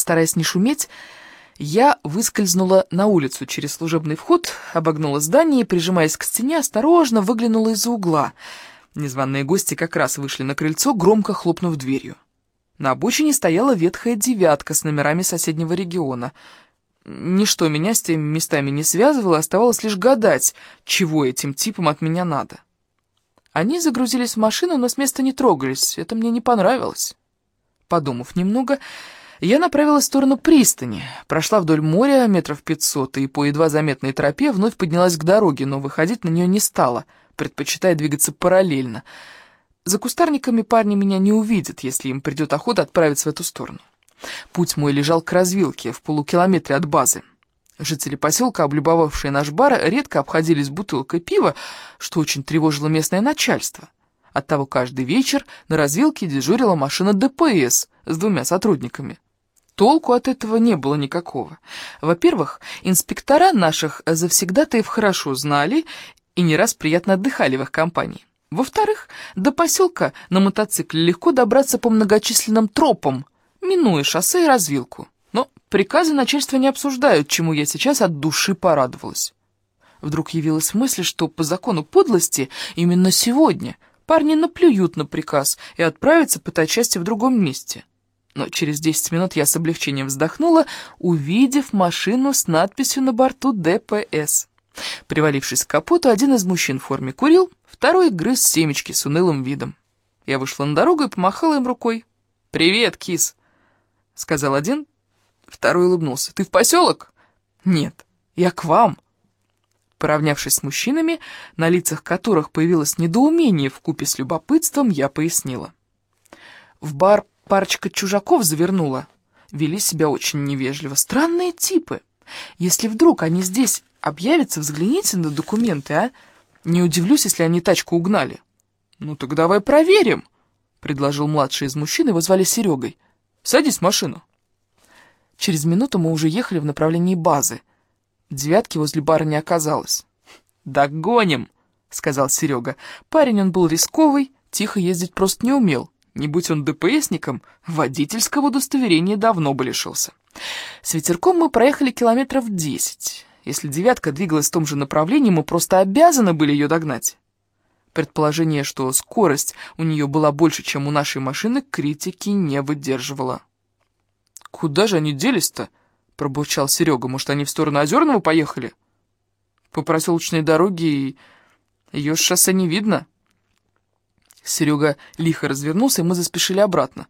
Стараясь не шуметь, я выскользнула на улицу через служебный вход, обогнула здание и, прижимаясь к стене, осторожно выглянула из-за угла. Незваные гости как раз вышли на крыльцо, громко хлопнув дверью. На обочине стояла ветхая девятка с номерами соседнего региона. Ничто меня с теми местами не связывало, оставалось лишь гадать, чего этим типам от меня надо. Они загрузились в машину, но с места не трогались. Это мне не понравилось. Подумав немного, я направилась в сторону пристани, прошла вдоль моря метров пятьсот и по едва заметной тропе вновь поднялась к дороге, но выходить на нее не стала, предпочитая двигаться параллельно. За кустарниками парни меня не увидят, если им придет охота отправиться в эту сторону. Путь мой лежал к развилке в полукилометре от базы. Жители поселка, облюбовавшие наш бар, редко обходились бутылкой пива, что очень тревожило местное начальство. Оттого каждый вечер на развилке дежурила машина ДПС с двумя сотрудниками. Толку от этого не было никакого. Во-первых, инспектора наших завсегдатаев хорошо знали и не раз приятно отдыхали в их компании. Во-вторых, до поселка на мотоцикле легко добраться по многочисленным тропам, минуя шоссе и развилку. Но приказы начальства не обсуждают, чему я сейчас от души порадовалась. Вдруг явилась мысль, что по закону подлости именно сегодня парни наплюют на приказ и отправятся пытать счастье в другом месте но через 10 минут я с облегчением вздохнула, увидев машину с надписью на борту ДПС. Привалившись к капоту, один из мужчин в форме курил, второй грыз семечки с унылым видом. Я вышла на дорогу и помахала им рукой. «Привет, кис!» — сказал один, второй улыбнулся. «Ты в поселок?» «Нет, я к вам!» Поравнявшись с мужчинами, на лицах которых появилось недоумение в купе с любопытством, я пояснила. В бар Парочка чужаков завернула. Вели себя очень невежливо. Странные типы. Если вдруг они здесь объявятся, взгляните на документы, а? Не удивлюсь, если они тачку угнали. Ну так давай проверим, предложил младший из мужчин, его звали Серегой. Садись в машину. Через минуту мы уже ехали в направлении базы. Девятки возле бара не оказалось. «Догоним!» — сказал Серега. Парень он был рисковый, тихо ездить просто не умел. Не будь он ДПСником, водительского удостоверения давно бы лишился. С ветерком мы проехали километров десять. Если «девятка» двигалась в том же направлении, мы просто обязаны были ее догнать. Предположение, что скорость у нее была больше, чем у нашей машины, критики не выдерживало. «Куда же они делись-то?» — пробурчал Серега. «Может, они в сторону Озерного поехали?» «По проселочной дороге ее шоссе не видно». Серега лихо развернулся, и мы заспешили обратно.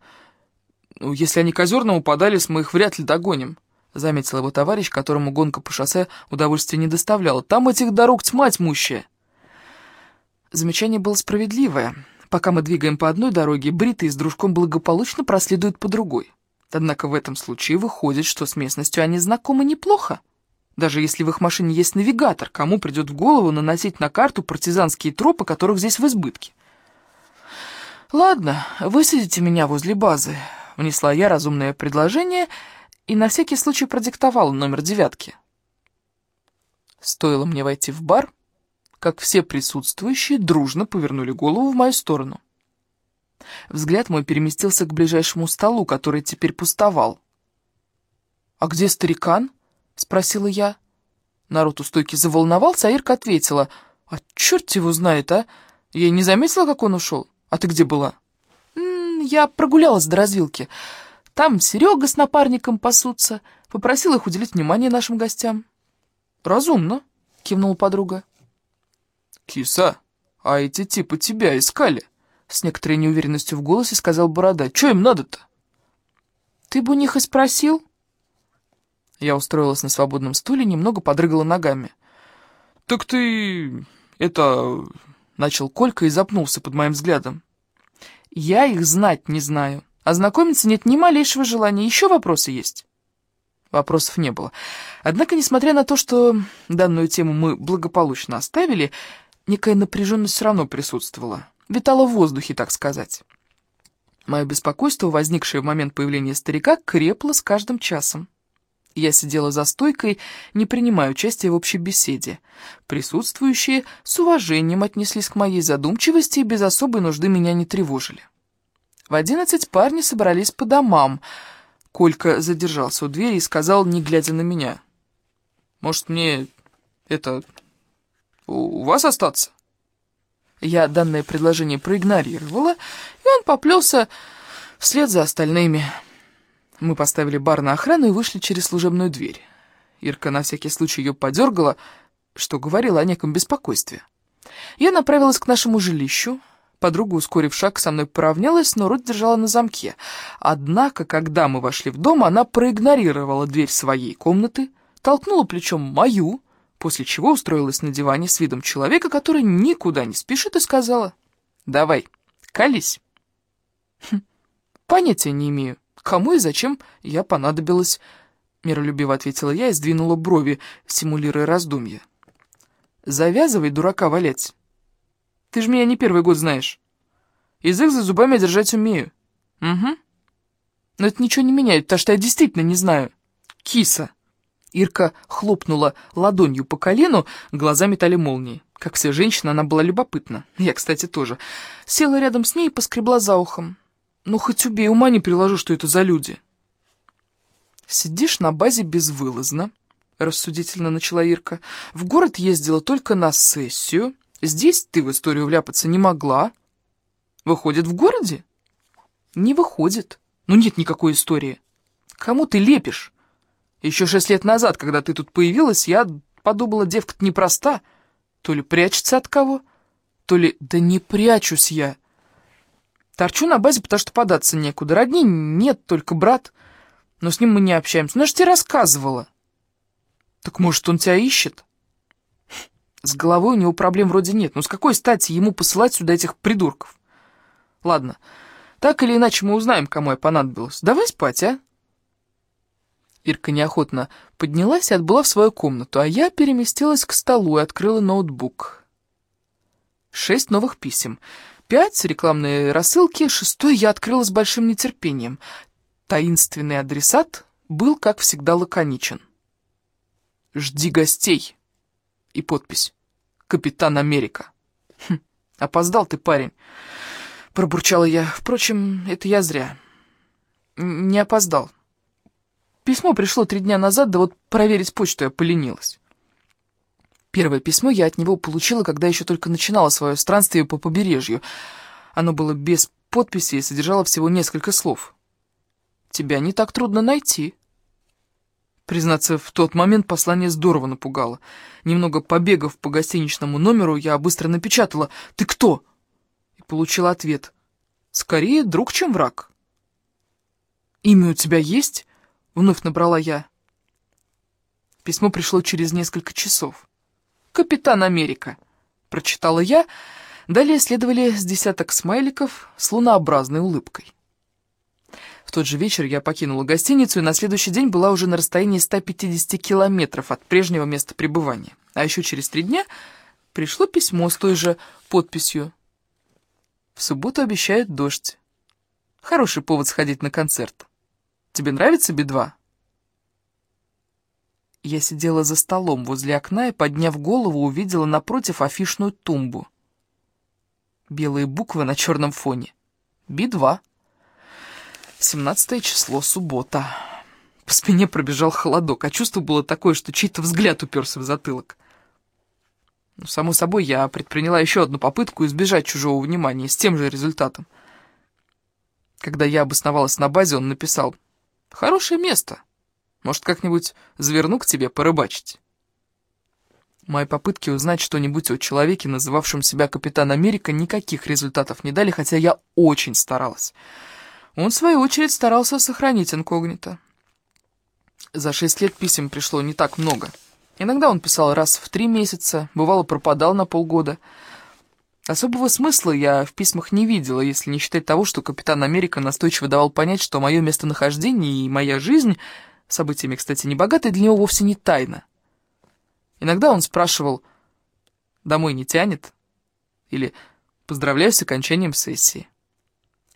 «Ну, если они к Озерному подались, мы их вряд ли догоним», — заметил его товарищ, которому гонка по шоссе удовольствия не доставляла. «Там этих дорог тьма тьмущая». Замечание было справедливое. Пока мы двигаем по одной дороге, бритые с дружком благополучно проследуют по другой. Однако в этом случае выходит, что с местностью они знакомы неплохо. Даже если в их машине есть навигатор, кому придет в голову наносить на карту партизанские тропы, которых здесь в избытке? «Ладно, высадите меня возле базы», — внесла я разумное предложение и на всякий случай продиктовала номер девятки. Стоило мне войти в бар, как все присутствующие дружно повернули голову в мою сторону. Взгляд мой переместился к ближайшему столу, который теперь пустовал. «А где старикан?» — спросила я. Народ у стойки заволновался, а Ирка ответила. «А черт его знает, а! Я не заметила, как он ушел. А ты где была? М -м, я прогулялась до развилки. Там Серега с напарником пасутся. Попросил их уделить внимание нашим гостям. Разумно, кивнула подруга. Киса, а эти типы тебя искали? С некоторой неуверенностью в голосе сказал Борода. Че им надо-то? Ты бы у них и спросил. Я устроилась на свободном стуле, немного подрыгала ногами. «Так ты... это... Начал Колька и запнулся под моим взглядом. «Я их знать не знаю. Ознакомиться нет ни малейшего желания. Еще вопросы есть?» Вопросов не было. Однако, несмотря на то, что данную тему мы благополучно оставили, некая напряженность все равно присутствовала. Витала в воздухе, так сказать. Мое беспокойство, возникшее в момент появления старика, крепло с каждым часом. Я сидела за стойкой, не принимая участия в общей беседе. Присутствующие с уважением отнеслись к моей задумчивости и без особой нужды меня не тревожили. В одиннадцать парни собрались по домам. Колька задержался у двери и сказал, не глядя на меня. «Может, мне это... у вас остаться?» Я данное предложение проигнорировала, и он поплелся вслед за остальными. Мы поставили бар на охрану и вышли через служебную дверь. Ирка на всякий случай ее подергала, что говорила о неком беспокойстве. Я направилась к нашему жилищу. Подруга, ускорив шаг, со мной поравнялась, но рот держала на замке. Однако, когда мы вошли в дом, она проигнорировала дверь своей комнаты, толкнула плечом мою, после чего устроилась на диване с видом человека, который никуда не спешит, и сказала «Давай, колись». Хм, понятия не имею, кому и зачем я понадобилась, миролюбиво ответила я и сдвинула брови, симулируя раздумья. «Завязывай, дурака, валять. Ты же меня не первый год знаешь. Язык за зубами держать умею. Угу. Но это ничего не меняет, потому что я действительно не знаю. Киса». Ирка хлопнула ладонью по колену, глаза метали молнии. Как все женщины, она была любопытна. Я, кстати, тоже. Села рядом с ней и поскребла за ухом. Ну, хоть убей, ума не приложу, что это за люди. Сидишь на базе безвылазно, рассудительно начала Ирка. В город ездила только на сессию. Здесь ты в историю вляпаться не могла. Выходит, в городе? Не выходит. Ну, нет никакой истории. Кому ты лепишь? Еще шесть лет назад, когда ты тут появилась, я подумала, девка-то непроста. То ли прячется от кого, то ли... Да не прячусь я. Торчу на базе, потому что податься некуда. Родни нет, только брат. Но с ним мы не общаемся. Ну, я же тебе рассказывала. Так может, он тебя ищет? С головой у него проблем вроде нет. Но с какой стати ему посылать сюда этих придурков? Ладно, так или иначе мы узнаем, кому я понадобилась. Давай спать, а? Ирка неохотно поднялась и отбыла в свою комнату, а я переместилась к столу и открыла ноутбук. Шесть новых писем. Пять рекламные рассылки, шестой я открыла с большим нетерпением. Таинственный адресат был, как всегда, лаконичен. «Жди гостей» и подпись «Капитан Америка». Хм, опоздал ты, парень, пробурчала я. Впрочем, это я зря. Не опоздал. Письмо пришло три дня назад, да вот проверить почту я поленилась. Первое письмо я от него получила, когда еще только начинала свое странствие по побережью. Оно было без подписи и содержало всего несколько слов. «Тебя не так трудно найти». Признаться, в тот момент послание здорово напугало. Немного побегав по гостиничному номеру, я быстро напечатала «Ты кто?» и получила ответ «Скорее друг, чем враг». «Имя у тебя есть?» Вновь набрала я. Письмо пришло через несколько часов. «Капитан Америка», — прочитала я. Далее следовали с десяток смайликов с лунообразной улыбкой. В тот же вечер я покинула гостиницу и на следующий день была уже на расстоянии 150 километров от прежнего места пребывания. А еще через три дня пришло письмо с той же подписью. В субботу обещают дождь. Хороший повод сходить на концерт. Тебе нравится Би-2?» Я сидела за столом возле окна и, подняв голову, увидела напротив афишную тумбу. Белые буквы на черном фоне. Би-2. 17 число, суббота. По спине пробежал холодок, а чувство было такое, что чей-то взгляд уперся в затылок. Ну, само собой, я предприняла еще одну попытку избежать чужого внимания с тем же результатом. Когда я обосновалась на базе, он написал Хорошее место. Может, как-нибудь заверну к тебе порыбачить?» Мои попытки узнать что-нибудь о человеке, называвшем себя Капитан Америка, никаких результатов не дали, хотя я очень старалась. Он, в свою очередь, старался сохранить инкогнито. За шесть лет писем пришло не так много. Иногда он писал раз в три месяца, бывало, пропадал на полгода — Особого смысла я в письмах не видела, если не считать того, что капитан Америка настойчиво давал понять, что мое местонахождение и моя жизнь, событиями, кстати, не богатые, для него вовсе не тайна. Иногда он спрашивал «Домой не тянет?» или «Поздравляю с окончанием сессии».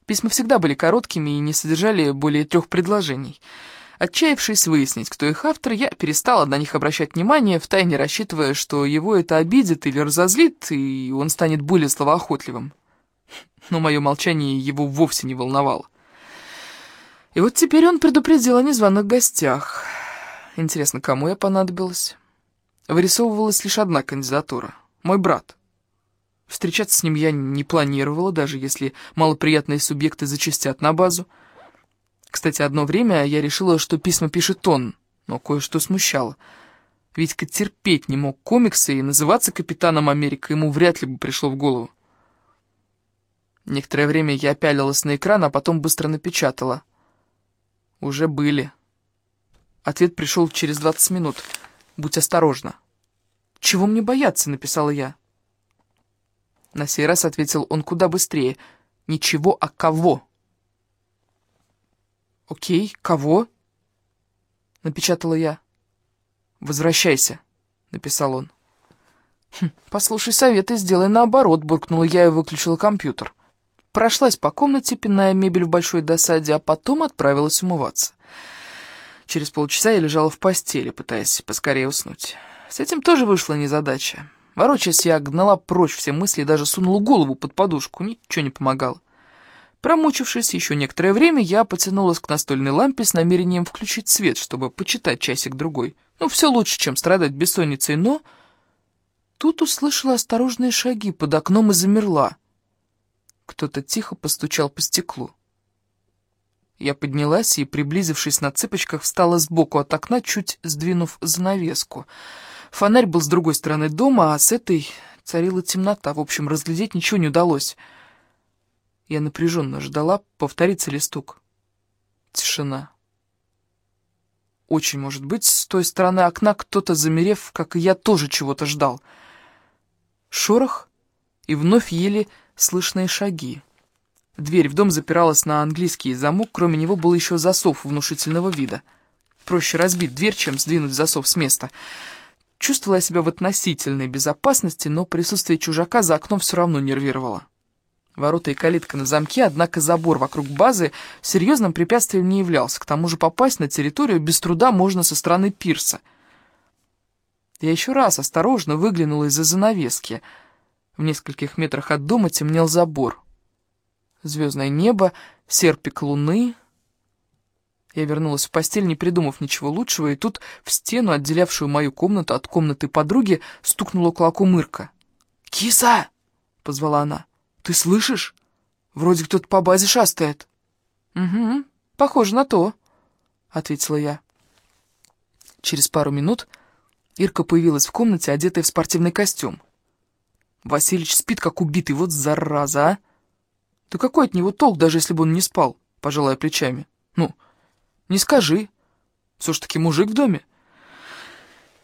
Письма всегда были короткими и не содержали более трех предложений — Отчаявшись выяснить, кто их автор, я перестала на них обращать внимание, втайне рассчитывая, что его это обидит или разозлит, и он станет более словоохотливым. Но мое молчание его вовсе не волновало. И вот теперь он предупредил о незваных гостях. Интересно, кому я понадобилась? Вырисовывалась лишь одна кандидатура — мой брат. Встречаться с ним я не планировала, даже если малоприятные субъекты зачастят на базу. Кстати, одно время я решила, что письма пишет он, но кое-что смущало. Витька терпеть не мог комиксы, и называться Капитаном Америка ему вряд ли бы пришло в голову. Некоторое время я пялилась на экран, а потом быстро напечатала. Уже были. Ответ пришел через 20 минут. Будь осторожна. «Чего мне бояться?» — написала я. На сей раз ответил он куда быстрее. «Ничего, а кого?» «Окей, кого?» — напечатала я. «Возвращайся», — написал он. «Хм, «Послушай совет и сделай наоборот», — буркнула я и выключила компьютер. Прошлась по комнате, пиная мебель в большой досаде, а потом отправилась умываться. Через полчаса я лежала в постели, пытаясь поскорее уснуть. С этим тоже вышла незадача. Ворочаясь, я гнала прочь все мысли и даже сунула голову под подушку. Ничего не помогало. Промучившись еще некоторое время, я потянулась к настольной лампе с намерением включить свет, чтобы почитать часик-другой. Ну, все лучше, чем страдать бессонницей, но... Тут услышала осторожные шаги под окном и замерла. Кто-то тихо постучал по стеклу. Я поднялась и, приблизившись на цыпочках, встала сбоку от окна, чуть сдвинув занавеску. Фонарь был с другой стороны дома, а с этой царила темнота. В общем, разглядеть ничего не удалось. Я напряженно ждала, повторится ли стук. Тишина. Очень может быть, с той стороны окна кто-то, замерев, как и я, тоже чего-то ждал. Шорох и вновь еле слышные шаги. Дверь в дом запиралась на английский замок, кроме него был еще засов внушительного вида. Проще разбить дверь, чем сдвинуть засов с места. Чувствовала себя в относительной безопасности, но присутствие чужака за окном все равно нервировало. Ворота и калитка на замке, однако забор вокруг базы серьезным препятствием не являлся. К тому же попасть на территорию без труда можно со стороны пирса. Я еще раз осторожно выглянула из-за занавески. В нескольких метрах от дома темнел забор звездное небо, серпик луны. Я вернулась в постель, не придумав ничего лучшего, и тут в стену, отделявшую мою комнату от комнаты подруги, стукнула кулаком Ирка. «Киса!» — позвала она. «Ты слышишь? Вроде кто-то по базе шастает». «Угу, похоже на то», — ответила я. Через пару минут Ирка появилась в комнате, одетая в спортивный костюм. Василич спит, как убитый, вот зараза, а! Да какой от него толк, даже если бы он не спал, пожалуй, плечами. Ну, не скажи. Все ж таки мужик в доме.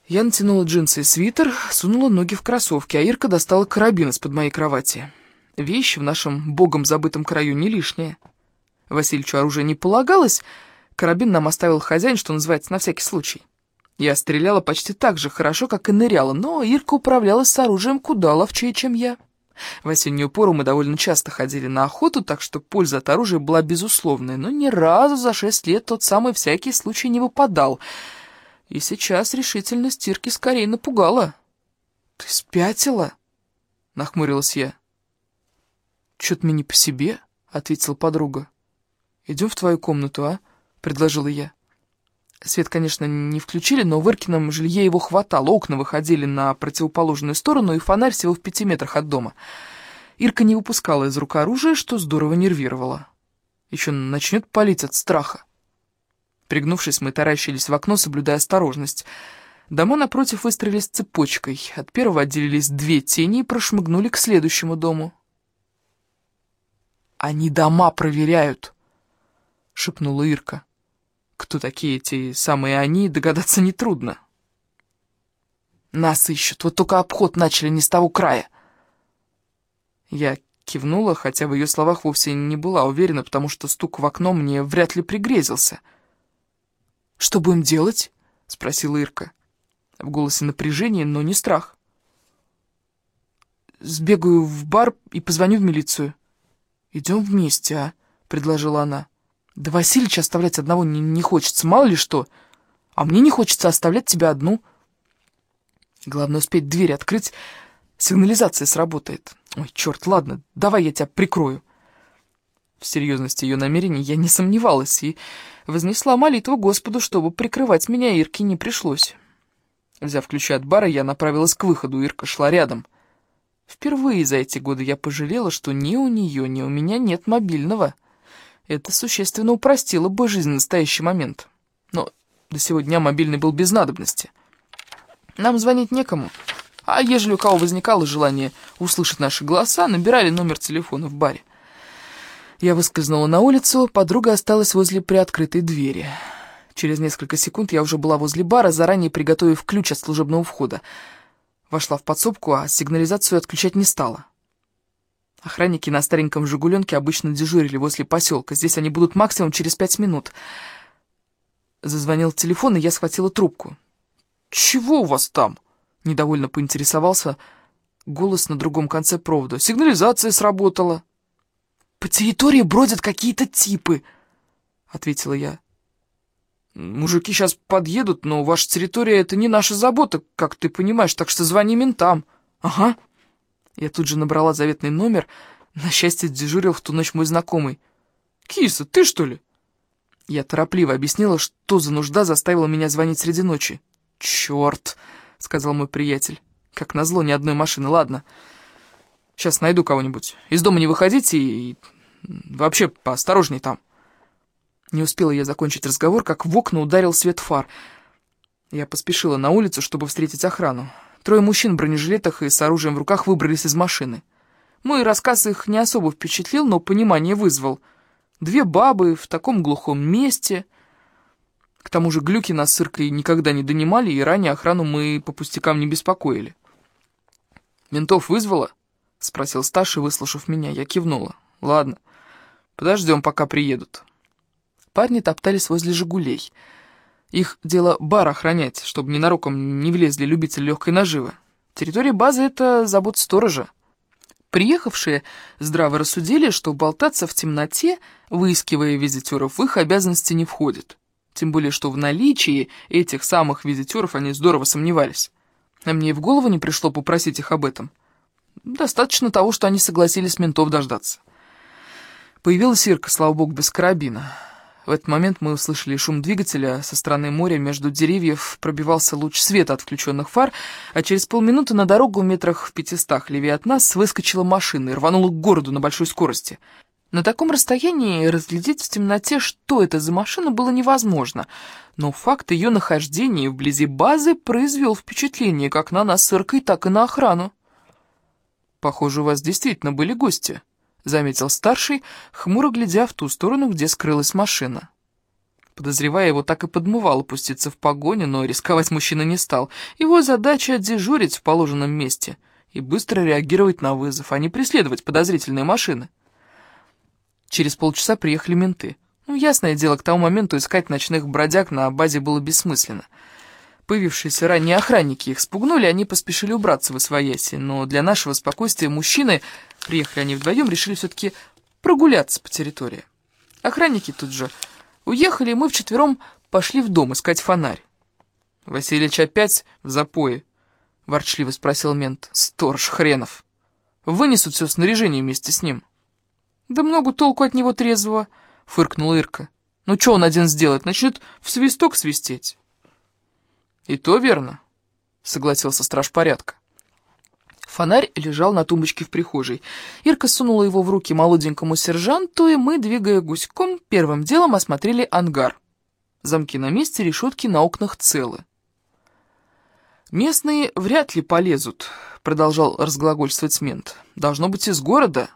Я натянула джинсы и свитер, сунула ноги в кроссовки, а Ирка достала карабин из-под моей кровати. Вещи в нашем богом забытом краю не лишние. Васильичу оружие не полагалось, карабин нам оставил хозяин, что называется, на всякий случай. Я стреляла почти так же хорошо, как и ныряла, но Ирка управлялась с оружием куда ловчее, чем я. В осеннюю пору мы довольно часто ходили на охоту, так что польза от оружия была безусловной, но ни разу за шесть лет тот самый всякий случай не выпадал. И сейчас решительность Тирки скорее напугала. «Ты спятила?» — нахмурилась я. «Чё-то мне не по себе», — ответила подруга. «Идем в твою комнату, а?» — предложила я. Свет, конечно, не включили, но в Иркином жилье его хватало. Окна выходили на противоположную сторону, и фонарь всего в пяти метрах от дома. Ирка не выпускала из рук оружие, что здорово нервировало. Еще начнет палить от страха. Пригнувшись, мы таращились в окно, соблюдая осторожность. Дома напротив выстроились цепочкой. От первого отделились две тени и прошмыгнули к следующему дому. «Они дома проверяют!» — шепнула Ирка. Кто такие эти самые они, догадаться нетрудно. Нас ищут, вот только обход начали не с того края. Я кивнула, хотя в ее словах вовсе не была уверена, потому что стук в окно мне вряд ли пригрезился. «Что будем делать?» — спросила Ирка. В голосе напряжение, но не страх. «Сбегаю в бар и позвоню в милицию». «Идем вместе, а?» — предложила она. Да Васильича оставлять одного не, не хочется, мало ли что. А мне не хочется оставлять тебя одну. Главное успеть дверь открыть, сигнализация сработает. Ой, черт, ладно, давай я тебя прикрою. В серьезности ее намерений я не сомневалась и вознесла молитву Господу, чтобы прикрывать меня Ирке не пришлось. Взяв ключи от бара, я направилась к выходу, Ирка шла рядом. Впервые за эти годы я пожалела, что ни у нее, ни у меня нет мобильного. Это существенно упростило бы жизнь в настоящий момент. Но до сего дня мобильный был без надобности. Нам звонить некому. А ежели у кого возникало желание услышать наши голоса, набирали номер телефона в баре. Я выскользнула на улицу, подруга осталась возле приоткрытой двери. Через несколько секунд я уже была возле бара, заранее приготовив ключ от служебного входа. Вошла в подсобку, а сигнализацию отключать не стала. Охранники на стареньком «Жигуленке» обычно дежурили возле поселка. Здесь они будут максимум через пять минут. Зазвонил телефон, и я схватила трубку. «Чего у вас там?» — недовольно поинтересовался голос на другом конце провода. «Сигнализация сработала». «По территории бродят какие-то типы», — ответила я. «Мужики сейчас подъедут, но ваша территория — это не наша забота, как ты понимаешь, так что звони ментам». «Ага». Я тут же набрала заветный номер. На счастье, дежурил в ту ночь мой знакомый. «Киса, ты что ли?» Я торопливо объяснила, что за нужда заставила меня звонить среди ночи. «Черт!» — сказал мой приятель. «Как назло, ни одной машины, ладно. Сейчас найду кого-нибудь. Из дома не выходите и... вообще поосторожней там». Не успела я закончить разговор, как в окна ударил свет фар. Я поспешила на улицу, чтобы встретить охрану. Трое мужчин в бронежилетах и с оружием в руках выбрались из машины. Мой рассказ их не особо впечатлил, но понимание вызвал. Две бабы в таком глухом месте. К тому же глюки нас с никогда не донимали, и ранее охрану мы по пустякам не беспокоили. «Ментов вызвала?» — спросил Сташа, выслушав меня. Я кивнула. «Ладно, подождем, пока приедут». Парни топтались возле «Жигулей». Их дело бар охранять, чтобы ненароком не влезли любители легкой наживы. Территория базы — это забот сторожа. Приехавшие здраво рассудили, что болтаться в темноте, выискивая визитеров, в их обязанности не входит. Тем более, что в наличии этих самых визитеров они здорово сомневались. А мне и в голову не пришло попросить их об этом. Достаточно того, что они согласились ментов дождаться. Появилась Ирка, слава богу, без карабина. В этот момент мы услышали шум двигателя. Со стороны моря между деревьев пробивался луч света от включенных фар, а через полминуты на дорогу метрах в пятистах левее от нас выскочила машина и рванула к городу на большой скорости. На таком расстоянии разглядеть в темноте, что это за машина, было невозможно, но факт ее нахождения вблизи базы произвел впечатление как на нас с Иркой, так и на охрану. «Похоже, у вас действительно были гости», — заметил старший, хмуро глядя в ту сторону, где скрылась машина. Подозревая его, так и подмывал пуститься в погоню, но рисковать мужчина не стал. Его задача — дежурить в положенном месте и быстро реагировать на вызов, а не преследовать подозрительные машины. Через полчаса приехали менты. Ну, ясное дело, к тому моменту искать ночных бродяг на базе было бессмысленно. Появившиеся ранее охранники их спугнули, они поспешили убраться в освояси, но для нашего спокойствия мужчины, приехали они вдвоем, решили все-таки прогуляться по территории. Охранники тут же уехали, и мы вчетвером пошли в дом искать фонарь. «Васильич опять в запое?» — ворчливо спросил мент. «Сторож хренов! Вынесут все снаряжение вместе с ним». «Да много толку от него трезвого!» — фыркнула Ирка. «Ну что он один сделает? Начнет в свисток свистеть». «И то верно», — согласился страж порядка. Фонарь лежал на тумбочке в прихожей. Ирка сунула его в руки молоденькому сержанту, и мы, двигая гуськом, первым делом осмотрели ангар. Замки на месте, решетки на окнах целы. «Местные вряд ли полезут», — продолжал разглагольствовать мент. «Должно быть из города».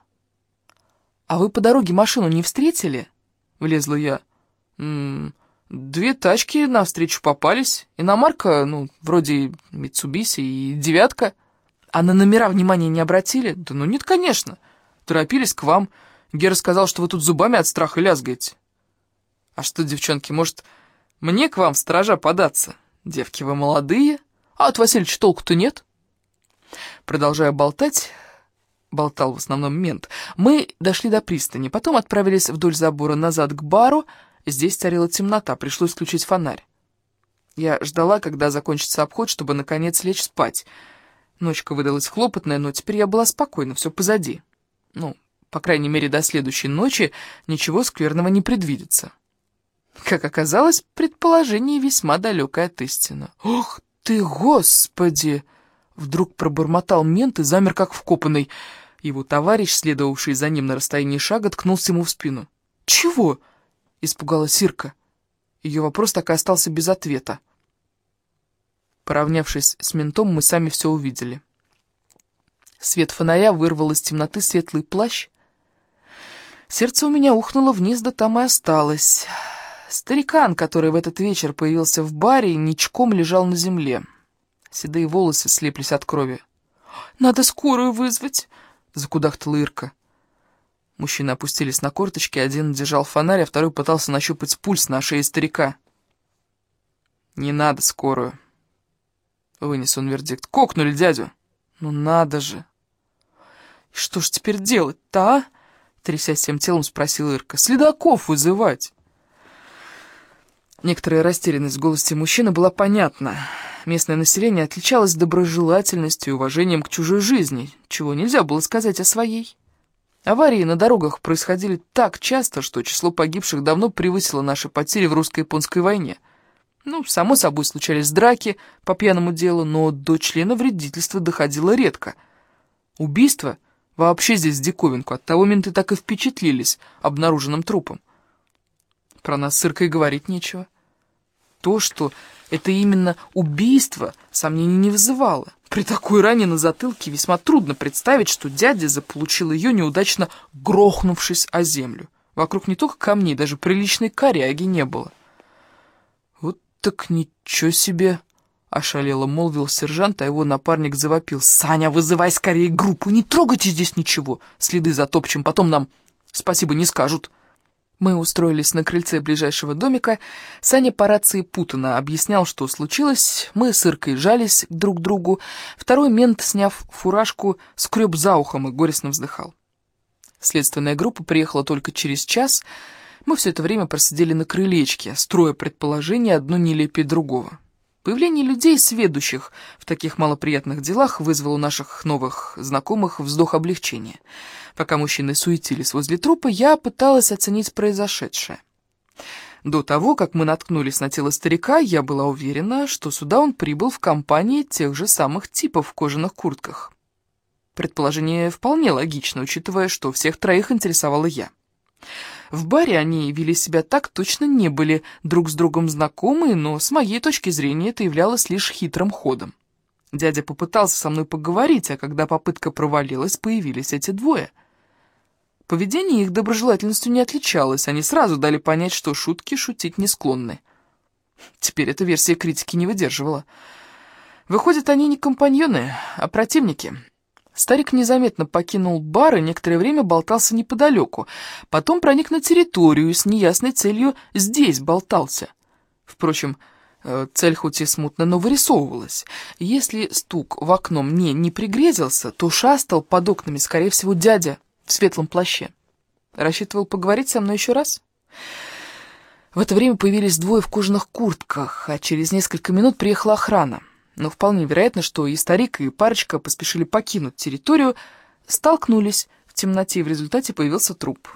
«А вы по дороге машину не встретили?» — влезла я. «М -м, Две тачки навстречу попались. Иномарка, ну, вроде Митсубиси и девятка. А на номера внимания не обратили? Да ну нет, конечно. Торопились к вам. Гера сказал, что вы тут зубами от страха лязгаете. А что, девчонки, может, мне к вам в сторожа податься? Девки вы молодые, а от Васильевича толку-то нет. Продолжая болтать, болтал в основном мент, мы дошли до пристани, потом отправились вдоль забора назад к бару, Здесь царила темнота, пришлось включить фонарь. Я ждала, когда закончится обход, чтобы, наконец, лечь спать. Ночка выдалась хлопотная, но теперь я была спокойна, все позади. Ну, По крайней мере, до следующей ночи ничего скверного не предвидится. Как оказалось, предположение весьма далекое от истины. «Ох ты, Господи!» Вдруг пробормотал мент и замер, как вкопанный. Его товарищ, следовавший за ним на расстоянии шага, ткнулся ему в спину. «Чего?» — испугалась Сирка. Ее вопрос так и остался без ответа. Поравнявшись с ментом, мы сами все увидели. Свет фонаря вырвал из темноты светлый плащ. Сердце у меня ухнуло вниз, да там и осталось. Старикан, который в этот вечер появился в баре, ничком лежал на земле. Седые волосы слеплись от крови. «Надо скорую вызвать!» — закудахтала Ирка. Мужчины опустились на корточки, один держал фонарь, а второй пытался нащупать пульс на шее старика. «Не надо скорую», — вынес он вердикт. «Кокнули дядю!» «Ну надо же!» «Что ж теперь делать-то, а?» — трясясь всем телом, спросила Ирка. «Следаков вызывать!» Некоторая растерянность в голосе мужчины была понятна. Местное население отличалось доброжелательностью и уважением к чужой жизни, чего нельзя было сказать о своей. Аварии на дорогах происходили так часто, что число погибших давно превысило наши потери в русско-японской войне. Ну, само собой, случались драки по пьяному делу, но до члена вредительства доходило редко. Убийство вообще здесь диковинку, оттого менты так и впечатлились обнаруженным трупом. Про нас с Иркой говорить нечего то, что это именно убийство, сомнений не вызывало. При такой ране на затылке весьма трудно представить, что дядя заполучил ее, неудачно грохнувшись о землю. Вокруг не только камней, даже приличной коряги не было. «Вот так ничего себе!» — ошалело молвил сержант, а его напарник завопил. «Саня, вызывай скорее группу, не трогайте здесь ничего! Следы затопчем, потом нам спасибо не скажут!» Мы устроились на крыльце ближайшего домика. Саня по рации путано объяснял, что случилось. Мы с Иркой жались друг к другу. Второй мент, сняв фуражку, скреб за ухом и горестно вздыхал. Следственная группа приехала только через час. Мы все это время просидели на крылечке, строя предположения одно нелепее другого. Появление людей, сведущих в таких малоприятных делах, вызвало у наших новых знакомых вздох облегчения. Пока мужчины суетились возле трупа, я пыталась оценить произошедшее. До того, как мы наткнулись на тело старика, я была уверена, что сюда он прибыл в компании тех же самых типов в кожаных куртках. Предположение вполне логично, учитывая, что всех троих интересовала я. В баре они вели себя так, точно не были друг с другом знакомы, но с моей точки зрения это являлось лишь хитрым ходом. Дядя попытался со мной поговорить, а когда попытка провалилась, появились эти двое. Поведение их доброжелательностью не отличалось, они сразу дали понять, что шутки шутить не склонны. Теперь эта версия критики не выдерживала. Выходит, они не компаньоны, а противники. Старик незаметно покинул бар и некоторое время болтался неподалеку. Потом проник на территорию и с неясной целью здесь болтался. Впрочем, э, цель хоть и смутно, но вырисовывалась. Если стук в окно мне не пригрезился, то шастал под окнами, скорее всего, дядя в светлом плаще. Рассчитывал поговорить со мной еще раз? В это время появились двое в кожаных куртках, а через несколько минут приехала охрана но вполне вероятно, что и старик, и парочка поспешили покинуть территорию, столкнулись в темноте, и в результате появился труп.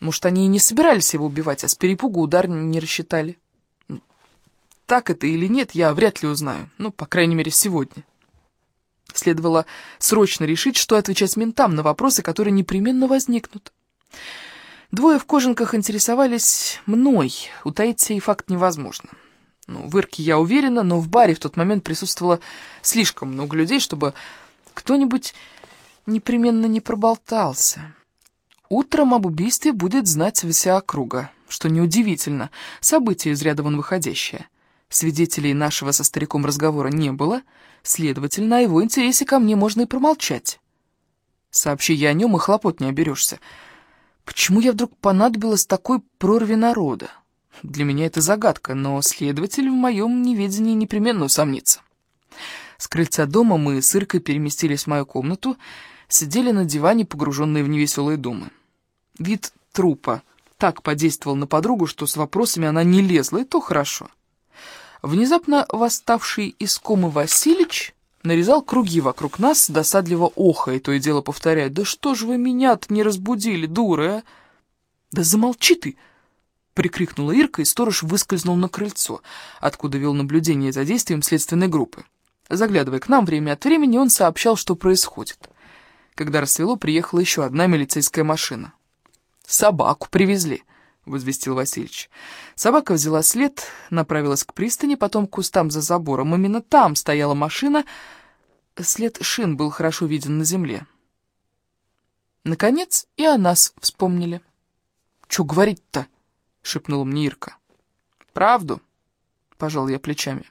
Может, они и не собирались его убивать, а с перепугу удар не рассчитали. Так это или нет, я вряд ли узнаю, ну, по крайней мере, сегодня. Следовало срочно решить, что отвечать ментам на вопросы, которые непременно возникнут. Двое в кожанках интересовались мной, утаить сей факт невозможно. Ну, в Ирке я уверена, но в баре в тот момент присутствовало слишком много людей, чтобы кто-нибудь непременно не проболтался. Утром об убийстве будет знать вся округа, что неудивительно, событие из ряда вон выходящее. Свидетелей нашего со стариком разговора не было, следовательно, о его интересе ко мне можно и промолчать. Сообщи я о нем, и хлопот не оберешься. Почему я вдруг понадобилась такой прорве народа? Для меня это загадка, но следователь в моем неведении непременно усомнится. С крыльца дома мы с Иркой переместились в мою комнату, сидели на диване, погруженные в невеселые думы. Вид трупа так подействовал на подругу, что с вопросами она не лезла, и то хорошо. Внезапно восставший из комы Василич нарезал круги вокруг нас, досадливо охая, и то и дело повторяя, «Да что ж вы меня-то не разбудили, дуры, а?» «Да замолчи ты!» — прикрикнула Ирка, и сторож выскользнул на крыльцо, откуда вел наблюдение за действием следственной группы. Заглядывая к нам время от времени, он сообщал, что происходит. Когда рассвело, приехала еще одна милицейская машина. «Собаку привезли», — возвестил Васильевич. Собака взяла след, направилась к пристани, потом к кустам за забором. Именно там стояла машина. След шин был хорошо виден на земле. Наконец и о нас вспомнили. «Чё говорить-то?» — шепнула мне Ирка. «Правду?» — пожал я плечами.